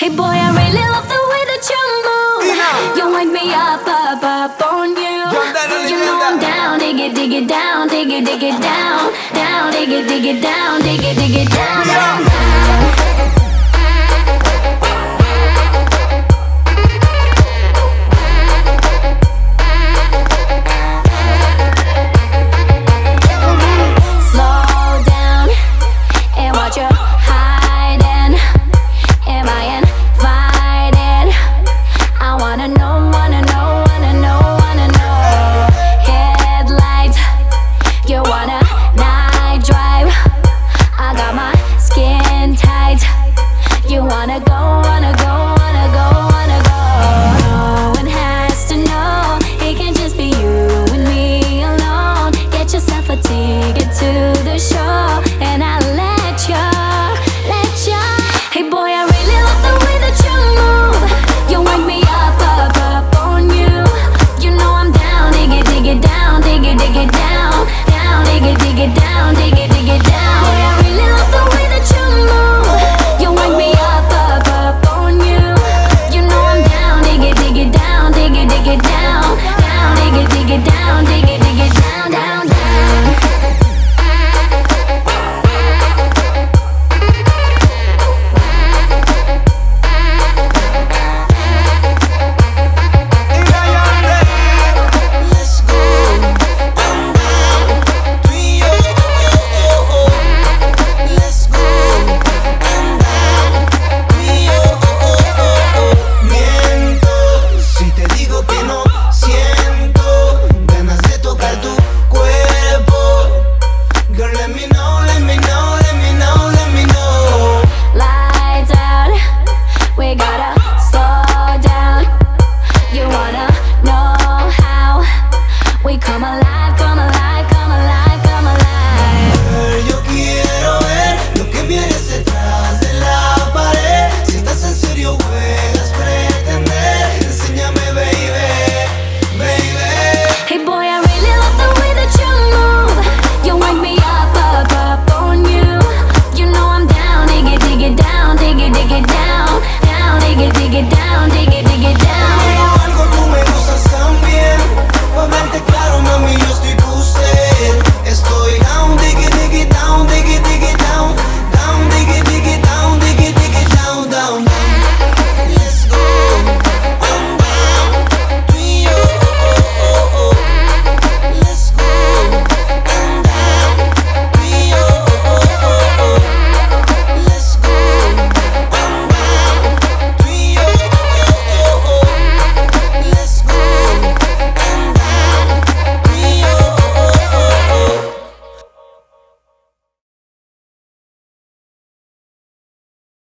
Hey boy, I really love the way that you move. You wake me up, up, up on you. You know I'm down, dig it, dig it down, dig it, dig it down, down, dig it, dig it down, dig it, dig it down. wanna go, wanna go. Pero algo tú me gustas también. Pa' verte claro, mami, yo estoy